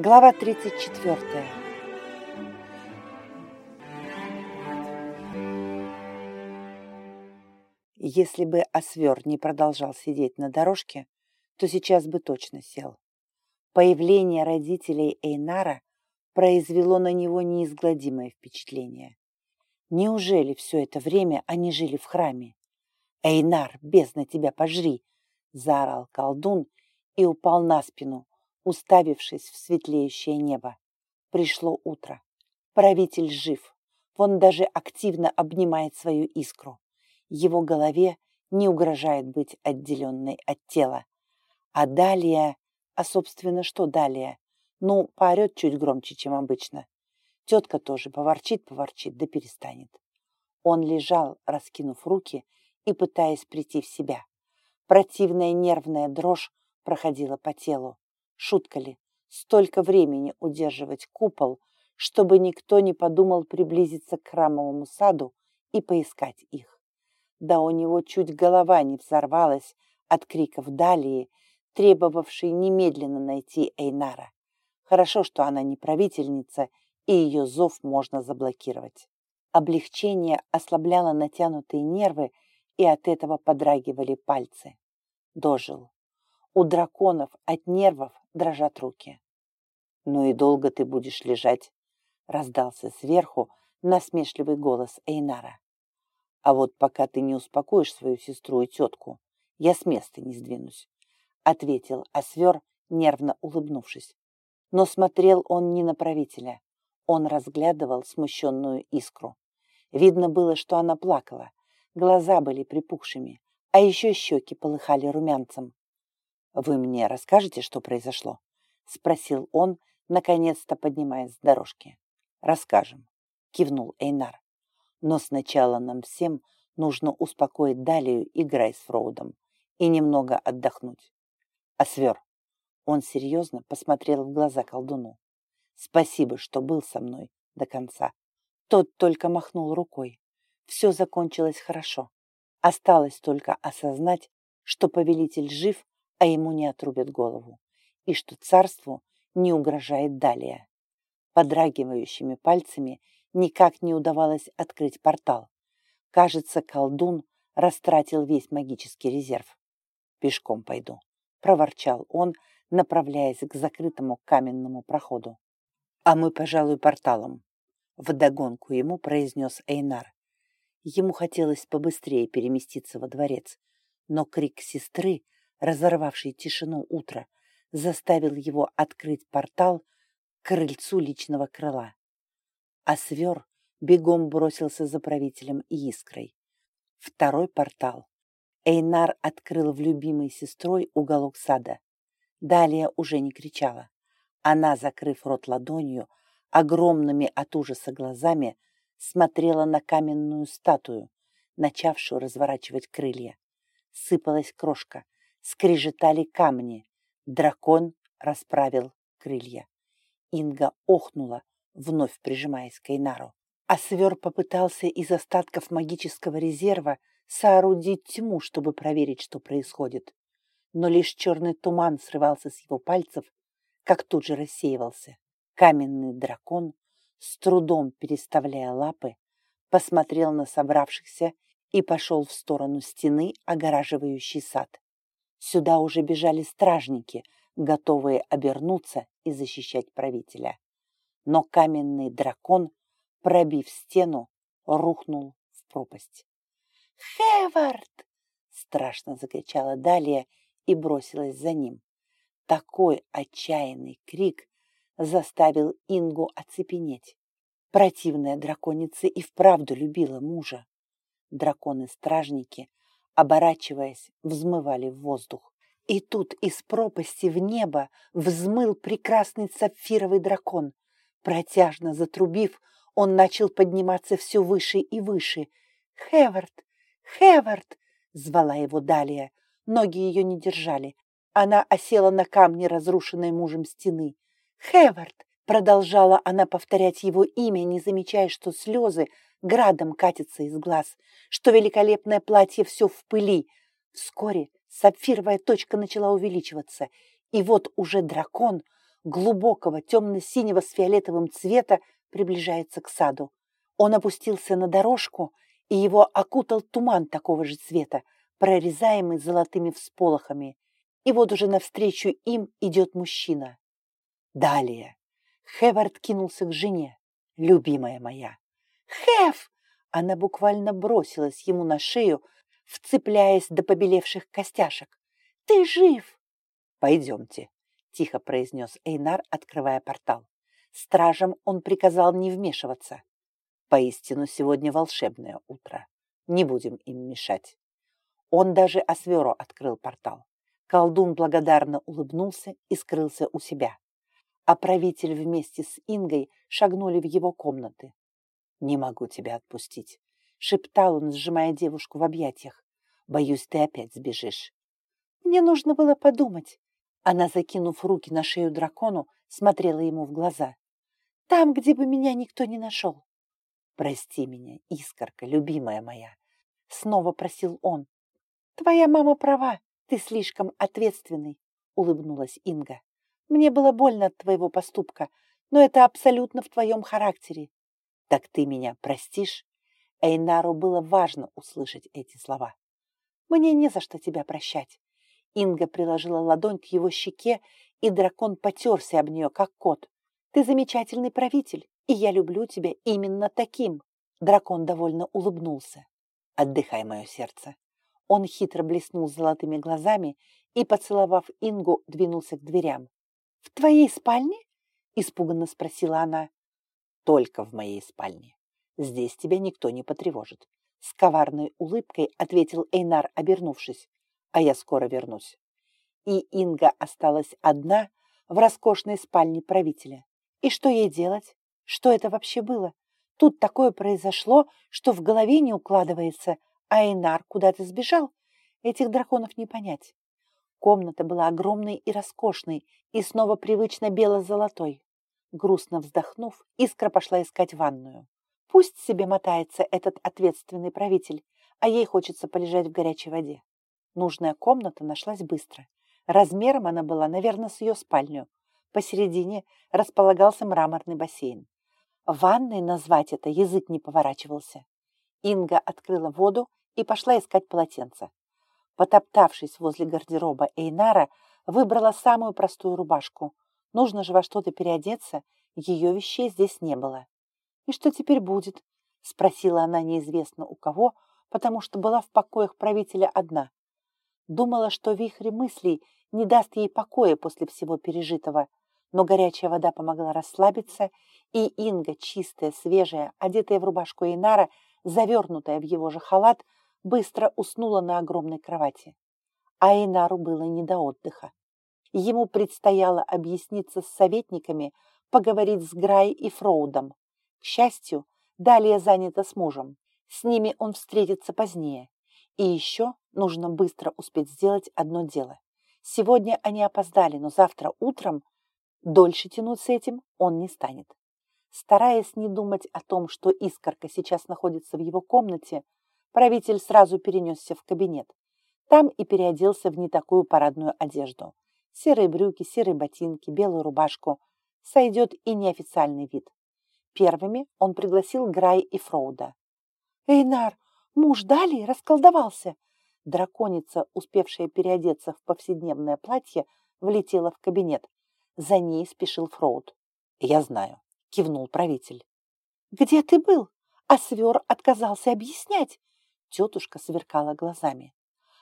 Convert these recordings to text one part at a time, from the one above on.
Глава 34. Если бы Освер не продолжал сидеть на дорожке, то сейчас бы точно сел. Появление родителей Эйнара произвело на него неизгладимое впечатление. Неужели все это время они жили в храме? «Эйнар, бездна тебя пожри!» — заорал колдун и упал на спину, уставившись в светлеющее небо. Пришло утро. Правитель жив. Он даже активно обнимает свою искру. Его голове не угрожает быть отделенной от тела. А далее... А, собственно, что далее? Ну, поорет чуть громче, чем обычно. Тетка тоже поворчит-поворчит, да перестанет. Он лежал, раскинув руки и пытаясь прийти в себя. Противная нервная дрожь проходила по телу. Шутка ли, столько времени удерживать купол, чтобы никто не подумал приблизиться к храмовому саду и поискать их. Да у него чуть голова не взорвалась от криков Далии, требовавшей немедленно найти Эйнара. Хорошо, что она не правительница, и ее зов можно заблокировать. Облегчение ослабляло натянутые нервы, и от этого подрагивали пальцы. Дожил. У драконов от нервов дрожат руки. «Ну и долго ты будешь лежать?» раздался сверху насмешливый голос Эйнара. «А вот пока ты не успокоишь свою сестру и тетку, я с места не сдвинусь», ответил Освер, нервно улыбнувшись. Но смотрел он не на правителя. Он разглядывал смущенную искру. Видно было, что она плакала. Глаза были припухшими, а еще щеки полыхали румянцем. «Вы мне расскажете, что произошло?» — спросил он, наконец-то поднимаясь с дорожки. «Расскажем», — кивнул Эйнар. «Но сначала нам всем нужно успокоить Далию и Грейсфроудом и немного отдохнуть. Освер». Он серьезно посмотрел в глаза колдуну. «Спасибо, что был со мной до конца». Тот только махнул рукой. Все закончилось хорошо. Осталось только осознать, что повелитель жив а ему не отрубят голову, и что царству не угрожает далее. Подрагивающими пальцами никак не удавалось открыть портал. Кажется, колдун растратил весь магический резерв. «Пешком пойду», — проворчал он, направляясь к закрытому каменному проходу. «А мы, пожалуй, порталом», — вдогонку ему произнес Эйнар. Ему хотелось побыстрее переместиться во дворец, но крик сестры разорвавший тишину утра, заставил его открыть портал к крыльцу личного крыла. А свер бегом бросился за правителем и искрой. Второй портал Эйнар открыл в любимой сестрой уголок сада. Далее уже не кричала. Она, закрыв рот ладонью, огромными от ужаса глазами, смотрела на каменную статую, начавшую разворачивать крылья. Сыпалась крошка — скрежетали камни. Дракон расправил крылья. Инга охнула, вновь прижимаясь к Эйнару. А свер попытался из остатков магического резерва соорудить тьму, чтобы проверить, что происходит. Но лишь черный туман срывался с его пальцев, как тут же рассеивался. Каменный дракон, с трудом переставляя лапы, посмотрел на собравшихся и пошел в сторону стены, огораживающей сад. Сюда уже бежали стражники, готовые обернуться и защищать правителя. Но каменный дракон, пробив стену, рухнул в пропасть. «Хевард!» — страшно закричала Далия и бросилась за ним. Такой отчаянный крик заставил Ингу оцепенеть. Противная драконица и вправду любила мужа. Драконы-стражники оборачиваясь, взмывали в воздух. И тут из пропасти в небо взмыл прекрасный сапфировый дракон. Протяжно затрубив, он начал подниматься все выше и выше. «Хевард! Хевард!» — звала его Далия. Ноги ее не держали. Она осела на камне, разрушенной мужем стены. «Хевард!» — продолжала она повторять его имя, не замечая, что слезы градом катится из глаз, что великолепное платье все в пыли. Вскоре сапфировая точка начала увеличиваться, и вот уже дракон глубокого темно-синего с фиолетовым цвета, приближается к саду. Он опустился на дорожку, и его окутал туман такого же цвета, прорезаемый золотыми всполохами. И вот уже навстречу им идет мужчина. Далее. Хевард кинулся к жене. «Любимая моя!» «Хев!» Она буквально бросилась ему на шею, вцепляясь до побелевших костяшек. «Ты жив!» «Пойдемте», — тихо произнес Эйнар, открывая портал. Стражам он приказал не вмешиваться. Поистину, сегодня волшебное утро. Не будем им мешать. Он даже Осверо открыл портал. Колдун благодарно улыбнулся и скрылся у себя. А правитель вместе с Ингой шагнули в его комнаты. «Не могу тебя отпустить», — шептал он, сжимая девушку в объятиях. «Боюсь, ты опять сбежишь». «Мне нужно было подумать». Она, закинув руки на шею дракону, смотрела ему в глаза. «Там, где бы меня никто не нашел». «Прости меня, искорка, любимая моя», — снова просил он. «Твоя мама права, ты слишком ответственный», — улыбнулась Инга. «Мне было больно от твоего поступка, но это абсолютно в твоем характере. «Так ты меня простишь?» Эйнару было важно услышать эти слова. «Мне не за что тебя прощать». Инга приложила ладонь к его щеке, и дракон потерся об нее, как кот. «Ты замечательный правитель, и я люблю тебя именно таким». Дракон довольно улыбнулся. «Отдыхай, мое сердце». Он хитро блеснул золотыми глазами и, поцеловав Ингу, двинулся к дверям. «В твоей спальне?» – испуганно спросила она. Только в моей спальне. Здесь тебя никто не потревожит. С коварной улыбкой ответил Эйнар, обернувшись. А я скоро вернусь. И Инга осталась одна в роскошной спальне правителя. И что ей делать? Что это вообще было? Тут такое произошло, что в голове не укладывается, а Эйнар куда-то сбежал. Этих драконов не понять. Комната была огромной и роскошной, и снова привычно бело-золотой. Грустно вздохнув, Искра пошла искать ванную. Пусть себе мотается этот ответственный правитель, а ей хочется полежать в горячей воде. Нужная комната нашлась быстро. Размером она была, наверное, с ее спальню. Посередине располагался мраморный бассейн. Ванной назвать это язык не поворачивался. Инга открыла воду и пошла искать полотенце. Потоптавшись возле гардероба Эйнара, выбрала самую простую рубашку – Нужно же во что-то переодеться, ее вещей здесь не было. «И что теперь будет?» – спросила она неизвестно у кого, потому что была в покоях правителя одна. Думала, что вихрь мыслей не даст ей покоя после всего пережитого, но горячая вода помогла расслабиться, и Инга, чистая, свежая, одетая в рубашку Инара, завернутая в его же халат, быстро уснула на огромной кровати. А Инару было не до отдыха. Ему предстояло объясниться с советниками, поговорить с Грай и Фроудом. К счастью, далее занято с мужем. С ними он встретится позднее. И еще нужно быстро успеть сделать одно дело. Сегодня они опоздали, но завтра утром дольше тянуть с этим он не станет. Стараясь не думать о том, что искорка сейчас находится в его комнате, правитель сразу перенесся в кабинет. Там и переоделся в не такую парадную одежду. Серые брюки, серые ботинки, белую рубашку. Сойдет и неофициальный вид. Первыми он пригласил Грай и Фроуда. «Эйнар, муж Дали расколдовался!» Драконица, успевшая переодеться в повседневное платье, влетела в кабинет. За ней спешил Фроуд. «Я знаю», — кивнул правитель. «Где ты был?» А свер отказался объяснять. Тетушка сверкала глазами.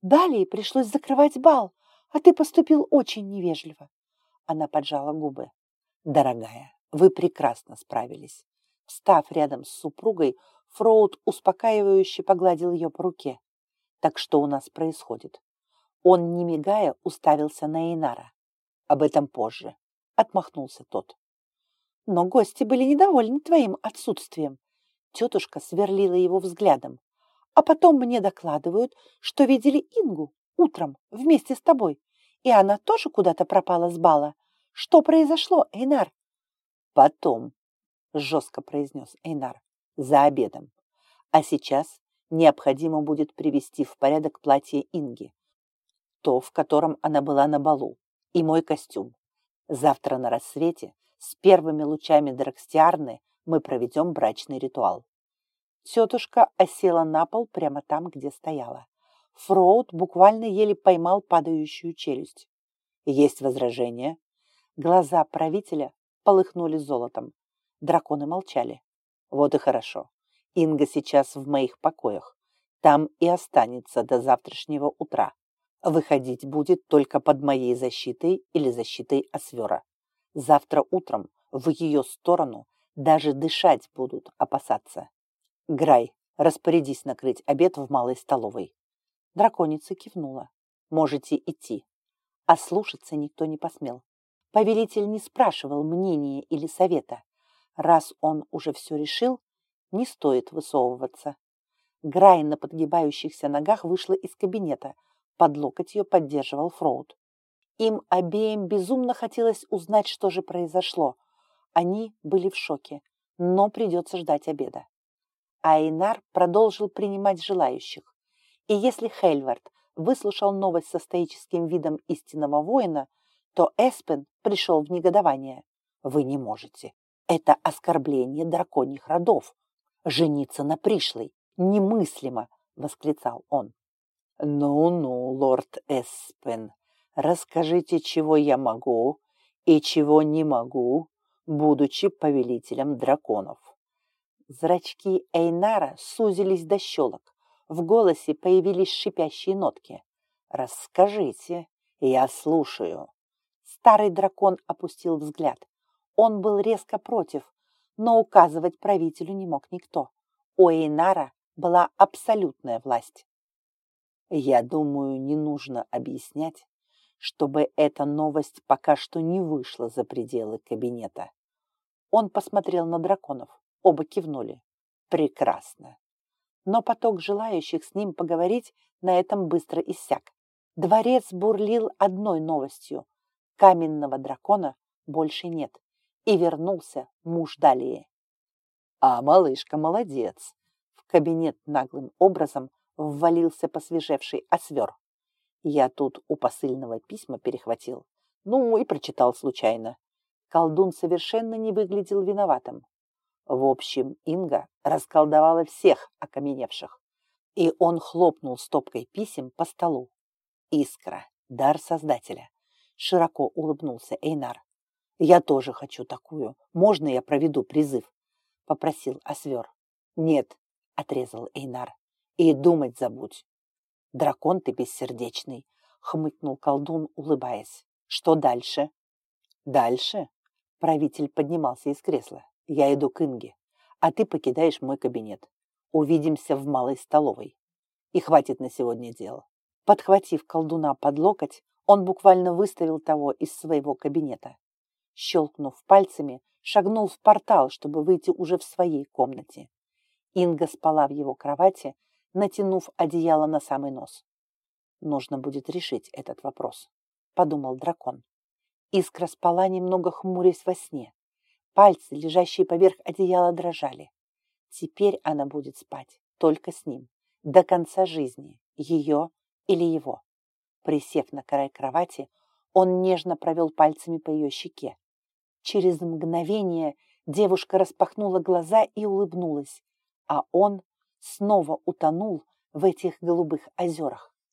Далее пришлось закрывать бал а ты поступил очень невежливо. Она поджала губы. Дорогая, вы прекрасно справились. Встав рядом с супругой, Фроуд успокаивающе погладил ее по руке. Так что у нас происходит? Он, не мигая, уставился на Инара. Об этом позже. Отмахнулся тот. Но гости были недовольны твоим отсутствием. Тетушка сверлила его взглядом. А потом мне докладывают, что видели Ингу утром вместе с тобой, и она тоже куда-то пропала с бала. Что произошло, Эйнар? Потом, жестко произнес Эйнар, за обедом. А сейчас необходимо будет привести в порядок платье Инги, то, в котором она была на балу, и мой костюм. Завтра на рассвете с первыми лучами Дракстиарны мы проведем брачный ритуал. Тетушка осела на пол прямо там, где стояла. Фроуд буквально еле поймал падающую челюсть. Есть возражения? Глаза правителя полыхнули золотом. Драконы молчали. Вот и хорошо. Инга сейчас в моих покоях. Там и останется до завтрашнего утра. Выходить будет только под моей защитой или защитой Освера. Завтра утром в ее сторону даже дышать будут опасаться. Грай, распорядись накрыть обед в малой столовой. Драконица кивнула. Можете идти. А слушаться никто не посмел. Повелитель не спрашивал мнения или совета. Раз он уже все решил, не стоит высовываться. Грай на подгибающихся ногах вышла из кабинета. Под локоть ее поддерживал Фроуд. Им обеим безумно хотелось узнать, что же произошло. Они были в шоке, но придется ждать обеда. Айнар продолжил принимать желающих. И если Хельвард выслушал новость со стоическим видом истинного воина, то Эспен пришел в негодование. «Вы не можете. Это оскорбление драконьих родов. Жениться на пришлой немыслимо!» — восклицал он. «Ну-ну, лорд Эспен, расскажите, чего я могу и чего не могу, будучи повелителем драконов». Зрачки Эйнара сузились до щелок. В голосе появились шипящие нотки. «Расскажите, я слушаю». Старый дракон опустил взгляд. Он был резко против, но указывать правителю не мог никто. У Эйнара была абсолютная власть. Я думаю, не нужно объяснять, чтобы эта новость пока что не вышла за пределы кабинета. Он посмотрел на драконов. Оба кивнули. Прекрасно. Но поток желающих с ним поговорить на этом быстро иссяк. Дворец бурлил одной новостью. Каменного дракона больше нет и вернулся муж Далии. А малышка молодец. В кабинет наглым образом ввалился посвежевший освер. Я тут у посыльного письма перехватил. Ну, и прочитал случайно. Колдун совершенно не выглядел виноватым. В общем, Инга расколдовала всех окаменевших. И он хлопнул стопкой писем по столу. Искра, дар Создателя. Широко улыбнулся Эйнар. «Я тоже хочу такую. Можно я проведу призыв?» — попросил Освер. «Нет», — отрезал Эйнар. «И думать забудь». «Дракон ты бессердечный», — хмыкнул колдун, улыбаясь. «Что дальше?» «Дальше?» — правитель поднимался из кресла. «Я иду к Инге, а ты покидаешь мой кабинет. Увидимся в малой столовой. И хватит на сегодня дел». Подхватив колдуна под локоть, он буквально выставил того из своего кабинета щелкнув пальцами, шагнул в портал, чтобы выйти уже в своей комнате. Инга спала в его кровати, натянув одеяло на самый нос. Нужно будет решить этот вопрос, подумал дракон. Искра спала, немного хмурясь во сне. Пальцы, лежащие поверх одеяла, дрожали. Теперь она будет спать только с ним, до конца жизни, ее или его. Присев на край кровати, он нежно провел пальцами по ее щеке. Через мгновение девушка распахнула глаза и улыбнулась, а он снова утонул в этих голубых озерах.